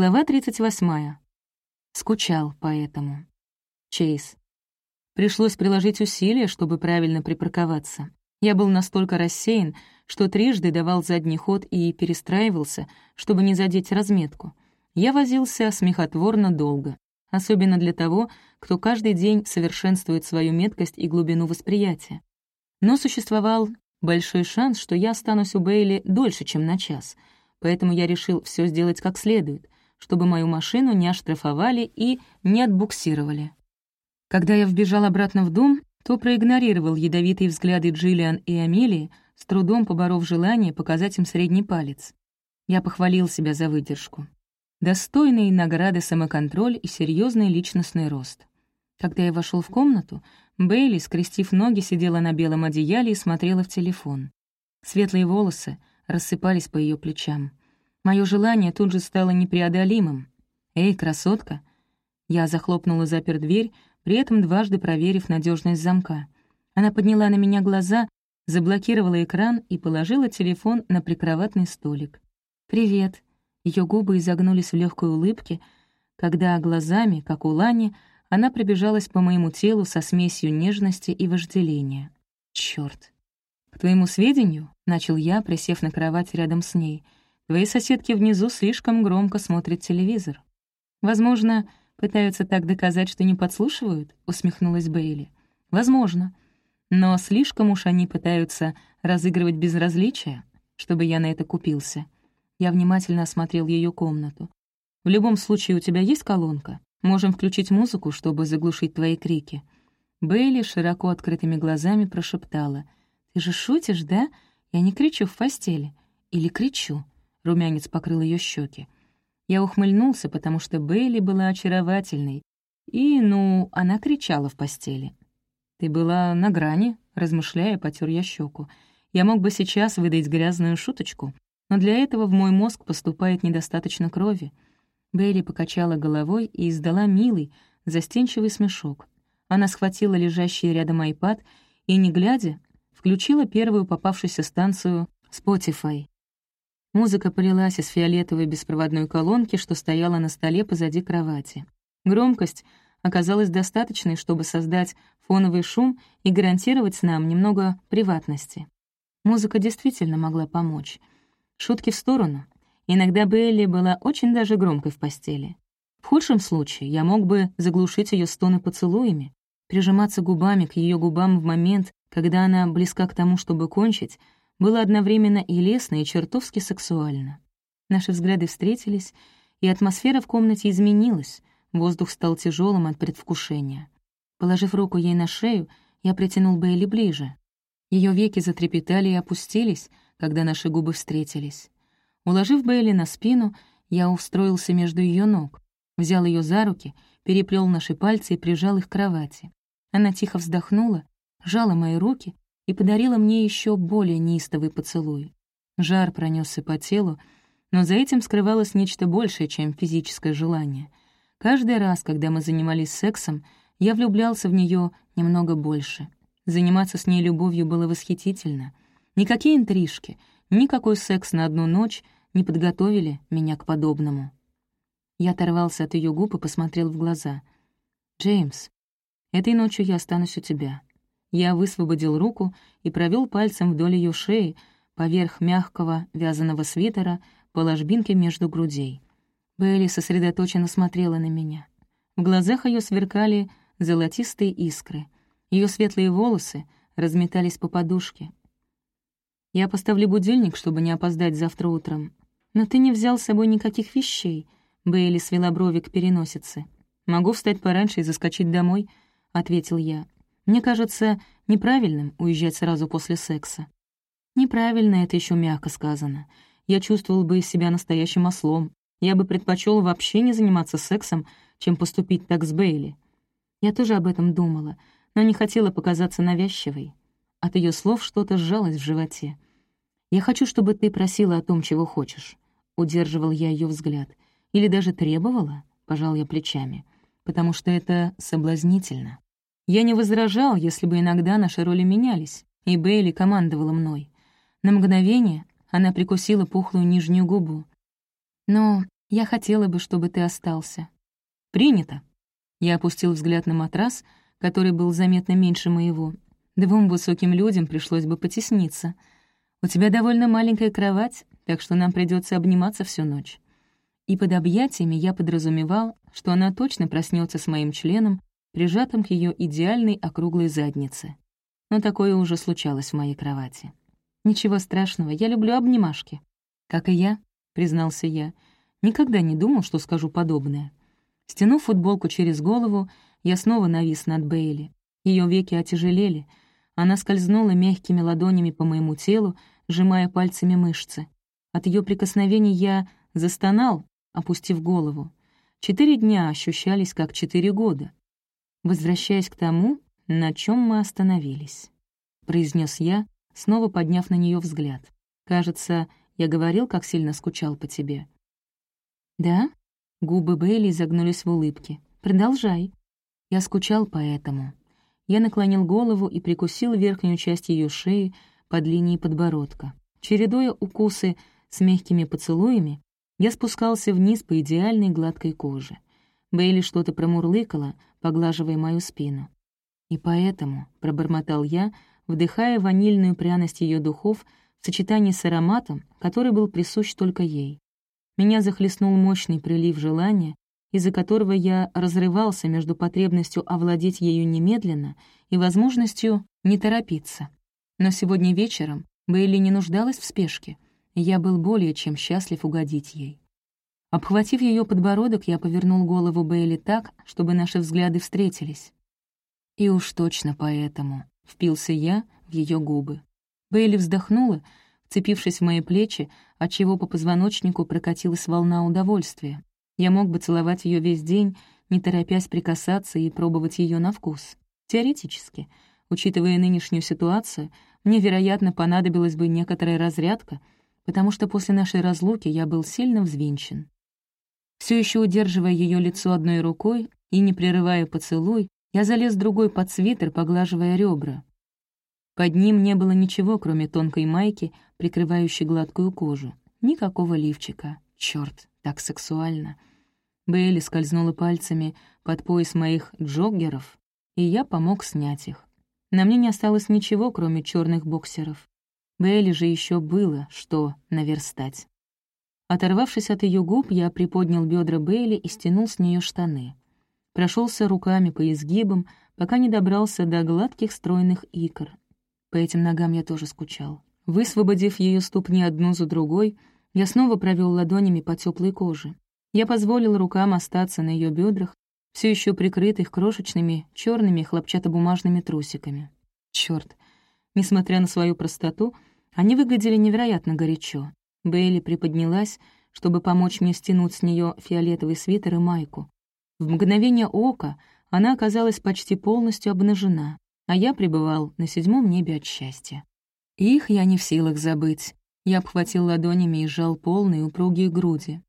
Глава 38. Скучал поэтому. Чейз. Пришлось приложить усилия, чтобы правильно припарковаться. Я был настолько рассеян, что трижды давал задний ход и перестраивался, чтобы не задеть разметку. Я возился смехотворно долго, особенно для того, кто каждый день совершенствует свою меткость и глубину восприятия. Но существовал большой шанс, что я останусь у Бейли дольше, чем на час, поэтому я решил все сделать как следует, чтобы мою машину не оштрафовали и не отбуксировали. Когда я вбежал обратно в дом, то проигнорировал ядовитые взгляды Джиллиан и Амелии, с трудом поборов желание показать им средний палец. Я похвалил себя за выдержку. Достойные награды самоконтроль и серьезный личностный рост. Когда я вошел в комнату, Бейли, скрестив ноги, сидела на белом одеяле и смотрела в телефон. Светлые волосы рассыпались по ее плечам. Мое желание тут же стало непреодолимым. «Эй, красотка!» Я захлопнула запер дверь, при этом дважды проверив надежность замка. Она подняла на меня глаза, заблокировала экран и положила телефон на прикроватный столик. «Привет». Ее губы изогнулись в легкой улыбке, когда глазами, как у Лани, она пробежалась по моему телу со смесью нежности и вожделения. Черт! «К твоему сведению», — начал я, присев на кровать рядом с ней, «твои соседки внизу слишком громко смотрят телевизор. Возможно, Пытаются так доказать, что не подслушивают?» — усмехнулась Бейли. «Возможно. Но слишком уж они пытаются разыгрывать безразличие, чтобы я на это купился». Я внимательно осмотрел ее комнату. «В любом случае, у тебя есть колонка? Можем включить музыку, чтобы заглушить твои крики». Бейли широко открытыми глазами прошептала. «Ты же шутишь, да? Я не кричу в постели. Или кричу?» Румянец покрыл ее щеки. Я ухмыльнулся, потому что Бейли была очаровательной, и, ну, она кричала в постели. «Ты была на грани», — размышляя, потер я щеку. «Я мог бы сейчас выдать грязную шуточку, но для этого в мой мозг поступает недостаточно крови». Бейли покачала головой и издала милый, застенчивый смешок. Она схватила лежащий рядом айпад и, не глядя, включила первую попавшуюся станцию Spotify. Музыка полилась из фиолетовой беспроводной колонки, что стояла на столе позади кровати. Громкость оказалась достаточной, чтобы создать фоновый шум и гарантировать нам немного приватности. Музыка действительно могла помочь. Шутки в сторону. Иногда Белли была очень даже громкой в постели. В худшем случае я мог бы заглушить ее стоны поцелуями, прижиматься губами к ее губам в момент, когда она близка к тому, чтобы кончить, было одновременно и лестно, и чертовски сексуально. Наши взгляды встретились, и атмосфера в комнате изменилась, воздух стал тяжелым от предвкушения. Положив руку ей на шею, я притянул Бейли ближе. Ее веки затрепетали и опустились, когда наши губы встретились. Уложив Бейли на спину, я устроился между ее ног, взял ее за руки, переплел наши пальцы и прижал их к кровати. Она тихо вздохнула, жала мои руки и подарила мне еще более неистовый поцелуй. Жар пронесся по телу, но за этим скрывалось нечто большее, чем физическое желание. Каждый раз, когда мы занимались сексом, я влюблялся в нее немного больше. Заниматься с ней любовью было восхитительно. Никакие интрижки, никакой секс на одну ночь не подготовили меня к подобному. Я оторвался от ее губ и посмотрел в глаза. «Джеймс, этой ночью я останусь у тебя. Я высвободил руку и провел пальцем вдоль ее шеи, поверх мягкого вязаного свитера, по ложбинке между грудей. Белли сосредоточенно смотрела на меня. В глазах ее сверкали золотистые искры. Ее светлые волосы разметались по подушке. «Я поставлю будильник, чтобы не опоздать завтра утром. Но ты не взял с собой никаких вещей», — Бейли свела брови к переносице. «Могу встать пораньше и заскочить домой», — ответил я. Мне кажется неправильным уезжать сразу после секса. Неправильно это еще мягко сказано. Я чувствовал бы себя настоящим ослом. Я бы предпочел вообще не заниматься сексом, чем поступить так с Бейли. Я тоже об этом думала, но не хотела показаться навязчивой. От ее слов что-то сжалось в животе. «Я хочу, чтобы ты просила о том, чего хочешь», — удерживал я ее взгляд. «Или даже требовала», — пожал я плечами, «потому что это соблазнительно». Я не возражал, если бы иногда наши роли менялись, и Бейли командовала мной. На мгновение она прикусила пухлую нижнюю губу. «Но «Я хотела бы, чтобы ты остался». «Принято». Я опустил взгляд на матрас, который был заметно меньше моего. Двум высоким людям пришлось бы потесниться. «У тебя довольно маленькая кровать, так что нам придется обниматься всю ночь». И под объятиями я подразумевал, что она точно проснется с моим членом, прижатым к ее идеальной округлой заднице. Но такое уже случалось в моей кровати. «Ничего страшного, я люблю обнимашки». «Как и я», — признался я. «Никогда не думал, что скажу подобное». Стянув футболку через голову, я снова навис над Бейли. Ее веки отяжелели. Она скользнула мягкими ладонями по моему телу, сжимая пальцами мышцы. От ее прикосновений я застонал, опустив голову. Четыре дня ощущались как четыре года. Возвращаясь к тому, на чем мы остановились, произнес я, снова подняв на нее взгляд. Кажется, я говорил, как сильно скучал по тебе. Да? Губы Бейли загнулись в улыбке. «Продолжай». Я скучал по этому. Я наклонил голову и прикусил верхнюю часть ее шеи под линией подбородка. Чередуя укусы с мягкими поцелуями, я спускался вниз по идеальной гладкой коже. Бейли что-то промурлыкала, поглаживая мою спину. «И поэтому», — пробормотал я, вдыхая ванильную пряность ее духов в сочетании с ароматом, который был присущ только ей. Меня захлестнул мощный прилив желания, из-за которого я разрывался между потребностью овладеть ею немедленно и возможностью не торопиться. Но сегодня вечером Бейли не нуждалась в спешке, и я был более чем счастлив угодить ей. Обхватив ее подбородок, я повернул голову Бейли так, чтобы наши взгляды встретились. И уж точно поэтому впился я в ее губы. Бейли вздохнула, вцепившись в мои плечи, отчего по позвоночнику прокатилась волна удовольствия. Я мог бы целовать ее весь день, не торопясь прикасаться и пробовать ее на вкус. Теоретически, учитывая нынешнюю ситуацию, мне, вероятно, понадобилась бы некоторая разрядка, потому что после нашей разлуки я был сильно взвинчен. Все еще удерживая ее лицо одной рукой и не прерывая поцелуй, я залез другой под свитер, поглаживая ребра. Под ним не было ничего, кроме тонкой майки, прикрывающей гладкую кожу. Никакого лифчика. Черт, так сексуально. Бейли скользнула пальцами под пояс моих джоггеров, и я помог снять их. На мне не осталось ничего, кроме черных боксеров. Бейли же еще было, что наверстать. Оторвавшись от ее губ, я приподнял бедра Бейли и стянул с нее штаны. Прошелся руками по изгибам, пока не добрался до гладких стройных икр, по этим ногам я тоже скучал. Высвободив ее ступни одну за другой, я снова провел ладонями по теплой коже. Я позволил рукам остаться на ее бедрах, все еще прикрытых крошечными черными хлопчатобумажными трусиками. Черт! Несмотря на свою простоту, они выглядели невероятно горячо. Бейли приподнялась, чтобы помочь мне стянуть с нее фиолетовый свитер и майку. В мгновение ока она оказалась почти полностью обнажена а я пребывал на седьмом небе от счастья. Их я не в силах забыть. Я обхватил ладонями и сжал полные упругие груди.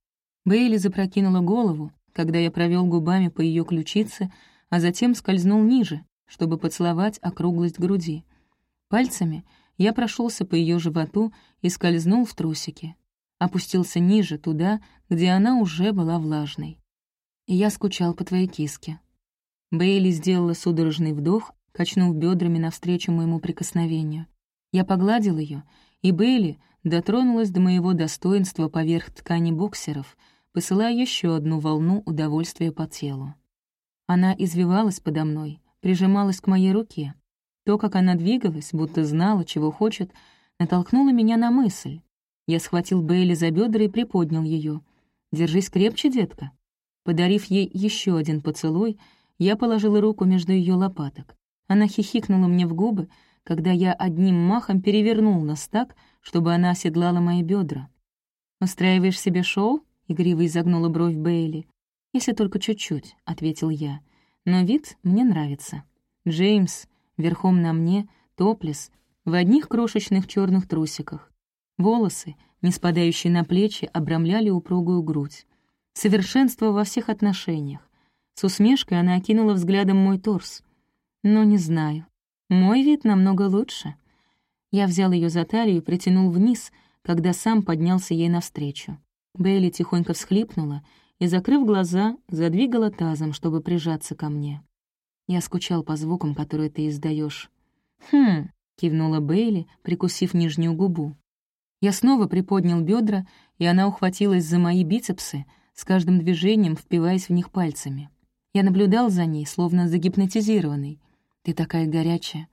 Бейли запрокинула голову, когда я провел губами по ее ключице, а затем скользнул ниже, чтобы поцеловать округлость груди. Пальцами я прошелся по ее животу и скользнул в трусики. Опустился ниже, туда, где она уже была влажной. Я скучал по твоей киске. Бейли сделала судорожный вдох, качнув бедрами навстречу моему прикосновению. Я погладил ее, и Бейли дотронулась до моего достоинства поверх ткани боксеров, посылая еще одну волну удовольствия по телу. Она извивалась подо мной, прижималась к моей руке. То, как она двигалась, будто знала, чего хочет, натолкнуло меня на мысль. Я схватил Бейли за бедра и приподнял ее. «Держись крепче, детка». Подарив ей еще один поцелуй, я положил руку между ее лопаток. Она хихикнула мне в губы, когда я одним махом перевернул нас так, чтобы она оседлала мои бедра. «Устраиваешь себе шоу?» — игриво изогнула бровь Бейли. «Если только чуть-чуть», — ответил я. «Но вид мне нравится. Джеймс, верхом на мне, топлес, в одних крошечных черных трусиках. Волосы, не спадающие на плечи, обрамляли упругую грудь. Совершенство во всех отношениях. С усмешкой она окинула взглядом мой торс — но не знаю. Мой вид намного лучше. Я взял ее за талию и притянул вниз, когда сам поднялся ей навстречу. Бейли тихонько всхлипнула и, закрыв глаза, задвигала тазом, чтобы прижаться ко мне. Я скучал по звукам, которые ты издаешь. «Хм», — кивнула Бейли, прикусив нижнюю губу. Я снова приподнял бедра, и она ухватилась за мои бицепсы, с каждым движением впиваясь в них пальцами. Я наблюдал за ней, словно загипнотизированный. «Ты такая горячая».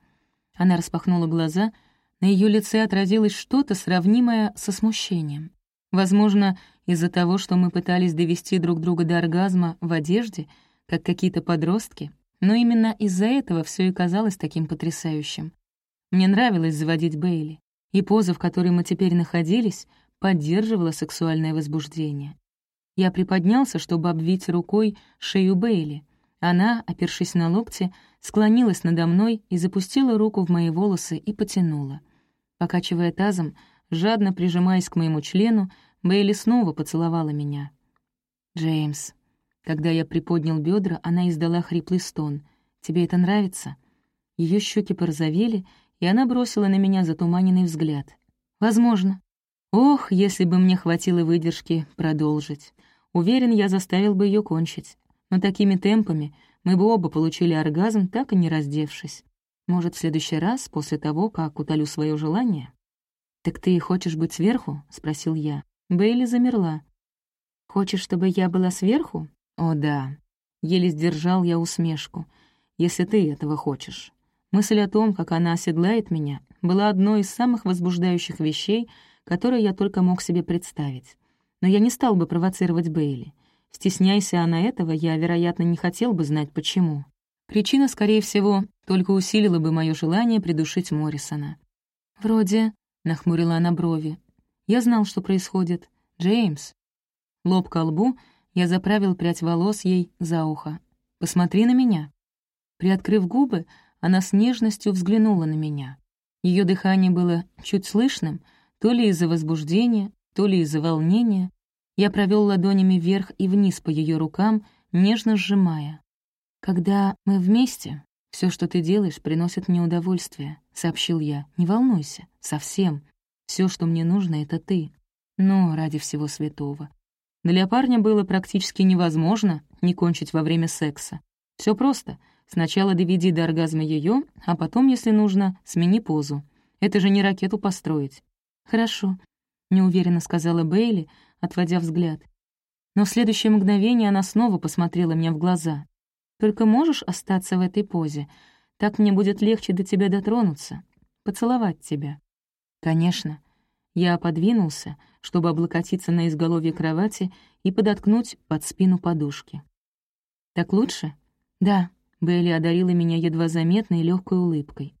Она распахнула глаза, на ее лице отразилось что-то, сравнимое со смущением. Возможно, из-за того, что мы пытались довести друг друга до оргазма в одежде, как какие-то подростки, но именно из-за этого все и казалось таким потрясающим. Мне нравилось заводить Бейли, и поза, в которой мы теперь находились, поддерживала сексуальное возбуждение. Я приподнялся, чтобы обвить рукой шею Бейли. Она, опершись на локте, склонилась надо мной и запустила руку в мои волосы и потянула. Покачивая тазом, Жадно прижимаясь к моему члену, Бейли снова поцеловала меня. «Джеймс». Когда я приподнял бедра, она издала хриплый стон. «Тебе это нравится?» Ее щеки порозовели, и она бросила на меня затуманенный взгляд. «Возможно». Ох, если бы мне хватило выдержки продолжить. Уверен, я заставил бы ее кончить. Но такими темпами мы бы оба получили оргазм, так и не раздевшись. Может, в следующий раз, после того, как утолю свое желание? «Так ты хочешь быть сверху?» — спросил я. Бейли замерла. «Хочешь, чтобы я была сверху?» «О, да». Еле сдержал я усмешку. «Если ты этого хочешь». Мысль о том, как она оседлает меня, была одной из самых возбуждающих вещей, которые я только мог себе представить. Но я не стал бы провоцировать Бейли. Стесняйся она этого, я, вероятно, не хотел бы знать, почему. Причина, скорее всего, только усилила бы мое желание придушить Моррисона. «Вроде — нахмурила она брови. «Я знал, что происходит. Джеймс». Лоб ко лбу, я заправил прядь волос ей за ухо. «Посмотри на меня». Приоткрыв губы, она с нежностью взглянула на меня. Ее дыхание было чуть слышным, то ли из-за возбуждения, то ли из-за волнения. Я провел ладонями вверх и вниз по ее рукам, нежно сжимая. «Когда мы вместе, все, что ты делаешь, приносит мне удовольствие», — сообщил я. «Не волнуйся, совсем. Все, что мне нужно, — это ты. Но ради всего святого. Для парня было практически невозможно не кончить во время секса. Все просто. Сначала доведи до оргазма ее, а потом, если нужно, смени позу. Это же не ракету построить. «Хорошо», — неуверенно сказала Бейли, отводя взгляд. Но в следующее мгновение она снова посмотрела мне в глаза. Только можешь остаться в этой позе? Так мне будет легче до тебя дотронуться, поцеловать тебя». «Конечно». Я подвинулся, чтобы облокотиться на изголовье кровати и подоткнуть под спину подушки. «Так лучше?» «Да», — Белли одарила меня едва заметной легкой улыбкой.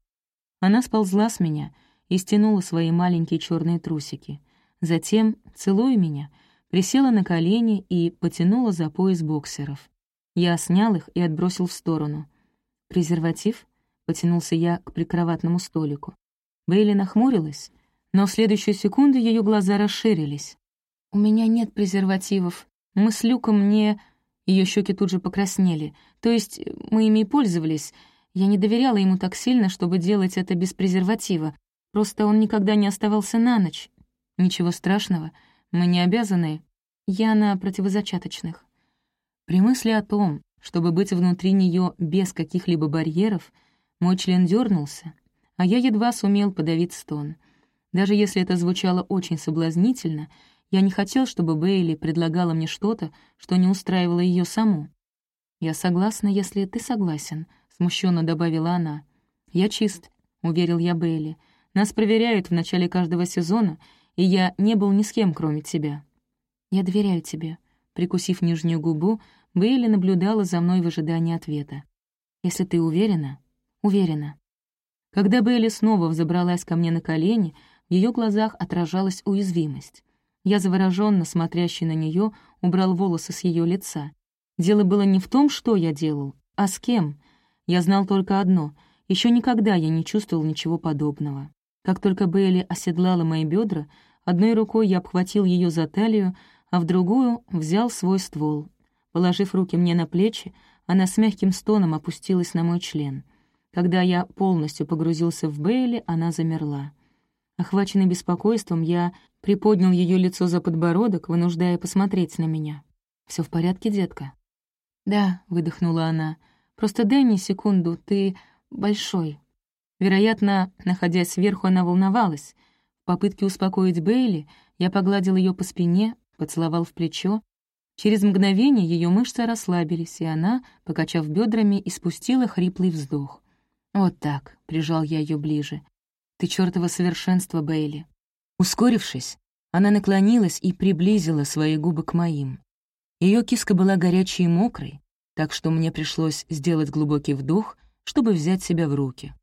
Она сползла с меня и стянула свои маленькие черные трусики. Затем, целуя меня, присела на колени и потянула за пояс боксеров. Я снял их и отбросил в сторону. «Презерватив?» — потянулся я к прикроватному столику. Бейли нахмурилась, но в следующую секунду ее глаза расширились. «У меня нет презервативов. Мы с Люком не...» Ее щеки тут же покраснели. «То есть мы ими и пользовались. Я не доверяла ему так сильно, чтобы делать это без презерватива. Просто он никогда не оставался на ночь. Ничего страшного. Мы не обязаны. Я на противозачаточных». При мысли о том, чтобы быть внутри нее без каких-либо барьеров, мой член дернулся, а я едва сумел подавить стон. Даже если это звучало очень соблазнительно, я не хотел, чтобы Бейли предлагала мне что-то, что не устраивало ее саму. «Я согласна, если ты согласен», — смущенно добавила она. «Я чист», — уверил я Бейли. «Нас проверяют в начале каждого сезона, и я не был ни с кем, кроме тебя». «Я доверяю тебе», — прикусив нижнюю губу, Бейли наблюдала за мной в ожидании ответа. «Если ты уверена?» «Уверена». Когда Бейли снова взобралась ко мне на колени, в ее глазах отражалась уязвимость. Я, завороженно смотрящий на нее, убрал волосы с ее лица. Дело было не в том, что я делал, а с кем. Я знал только одно — еще никогда я не чувствовал ничего подобного. Как только Бейли оседлала мои бедра, одной рукой я обхватил ее за талию, а в другую взял свой ствол, Положив руки мне на плечи, она с мягким стоном опустилась на мой член. Когда я полностью погрузился в Бейли, она замерла. Охваченный беспокойством, я приподнял ее лицо за подбородок, вынуждая посмотреть на меня. Все в порядке, детка?» «Да», — выдохнула она. «Просто дай секунду, ты большой». Вероятно, находясь сверху, она волновалась. В попытке успокоить Бейли я погладил ее по спине, поцеловал в плечо. Через мгновение ее мышцы расслабились, и она, покачав бедрами, испустила хриплый вздох. «Вот так», — прижал я ее ближе. «Ты чертово совершенство, Бейли». Ускорившись, она наклонилась и приблизила свои губы к моим. Ее киска была горячей и мокрой, так что мне пришлось сделать глубокий вдох, чтобы взять себя в руки.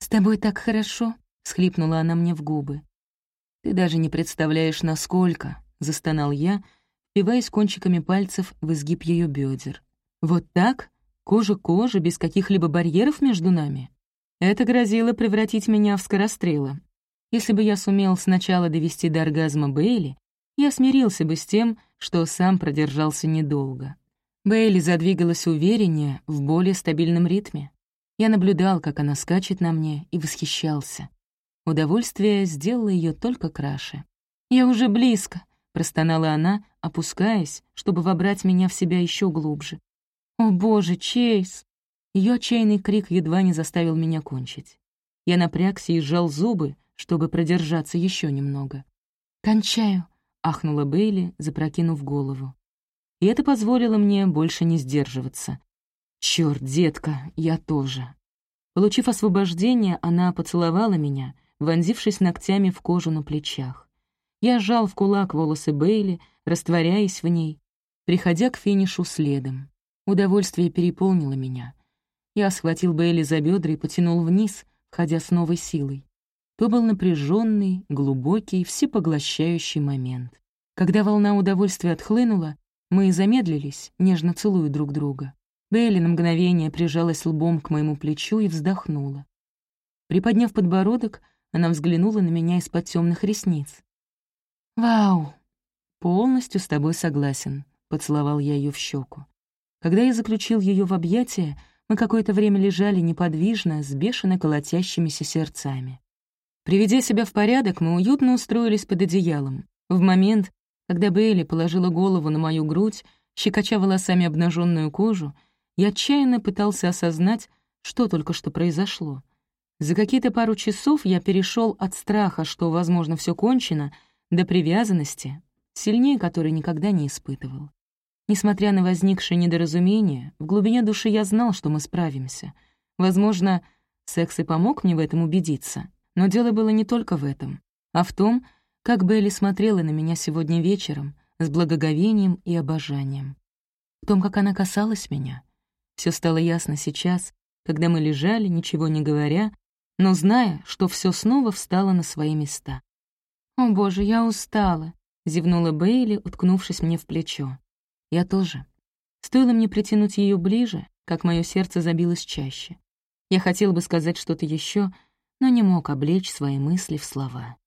«С тобой так хорошо», — схлипнула она мне в губы. «Ты даже не представляешь, насколько», — застонал я, впиваясь кончиками пальцев в изгиб ее бедер. «Вот так? Кожа кожа, без каких-либо барьеров между нами?» Это грозило превратить меня в скорострела. Если бы я сумел сначала довести до оргазма Бейли, я смирился бы с тем, что сам продержался недолго. Бейли задвигалась увереннее, в более стабильном ритме. Я наблюдал, как она скачет на мне, и восхищался. Удовольствие сделало ее только краше. «Я уже близко», — простонала она, опускаясь, чтобы вобрать меня в себя еще глубже. «О, боже, Чейз!» Ее отчаянный крик едва не заставил меня кончить. Я напрягся и сжал зубы, чтобы продержаться еще немного. «Кончаю», — ахнула Бейли, запрокинув голову. И это позволило мне больше не сдерживаться. Черт, детка, я тоже. Получив освобождение, она поцеловала меня, вонзившись ногтями в кожу на плечах. Я сжал в кулак волосы Бейли, растворяясь в ней, приходя к финишу следом. Удовольствие переполнило меня. Я схватил Бейли за бедра и потянул вниз, входя с новой силой. То был напряженный, глубокий, всепоглощающий момент. Когда волна удовольствия отхлынула, мы замедлились, нежно целуя друг друга. Бейли на мгновение прижалась лбом к моему плечу и вздохнула. Приподняв подбородок, она взглянула на меня из-под темных ресниц. «Вау! Полностью с тобой согласен», — поцеловал я ее в щеку. Когда я заключил ее в объятия, мы какое-то время лежали неподвижно, с бешено колотящимися сердцами. Приведя себя в порядок, мы уютно устроились под одеялом. В момент, когда Бейли положила голову на мою грудь, щекоча волосами обнаженную кожу, я отчаянно пытался осознать, что только что произошло. За какие-то пару часов я перешел от страха, что, возможно, все кончено, до привязанности, сильнее которой никогда не испытывал. Несмотря на возникшее недоразумение, в глубине души я знал, что мы справимся. Возможно, секс и помог мне в этом убедиться, но дело было не только в этом, а в том, как Белли смотрела на меня сегодня вечером с благоговением и обожанием. В том, как она касалась меня, все стало ясно сейчас, когда мы лежали, ничего не говоря, но зная, что все снова встало на свои места. «О, боже, я устала», — зевнула Бейли, уткнувшись мне в плечо. «Я тоже». Стоило мне притянуть ее ближе, как мое сердце забилось чаще. Я хотел бы сказать что-то еще, но не мог облечь свои мысли в слова.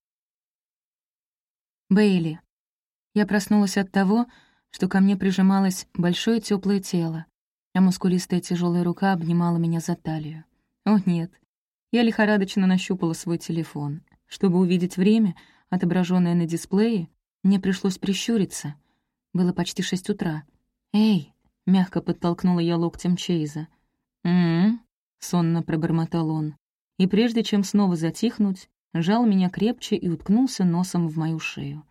Бейли. Я проснулась от того, что ко мне прижималось большое теплое тело, а мускулистая тяжелая рука обнимала меня за талию. О, нет. Я лихорадочно нащупала свой телефон. Чтобы увидеть время, отображенное на дисплее, мне пришлось прищуриться. Было почти шесть утра. «Эй!» — мягко подтолкнула я локтем Чейза. «М-м-м», сонно пробормотал он. И прежде чем снова затихнуть, жал меня крепче и уткнулся носом в мою шею.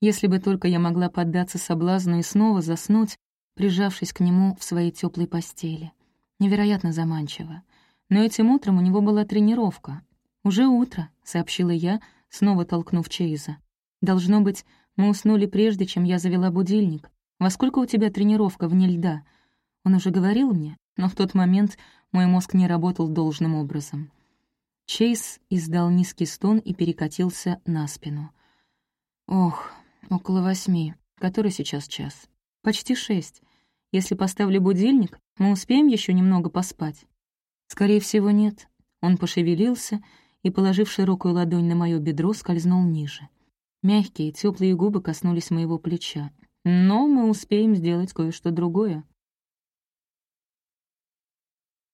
Если бы только я могла поддаться соблазну и снова заснуть, прижавшись к нему в своей теплой постели. Невероятно заманчиво. Но этим утром у него была тренировка. «Уже утро», — сообщила я, снова толкнув Чейза. «Должно быть, мы уснули прежде, чем я завела будильник. Во сколько у тебя тренировка вне льда?» Он уже говорил мне, но в тот момент мой мозг не работал должным образом. Чейз издал низкий стон и перекатился на спину. «Ох, около восьми. Который сейчас час?» Почти шесть. Если поставлю будильник, мы успеем еще немного поспать? Скорее всего, нет. Он пошевелился и, положив широкую ладонь на мое бедро, скользнул ниже. Мягкие, теплые губы коснулись моего плеча. Но мы успеем сделать кое-что другое.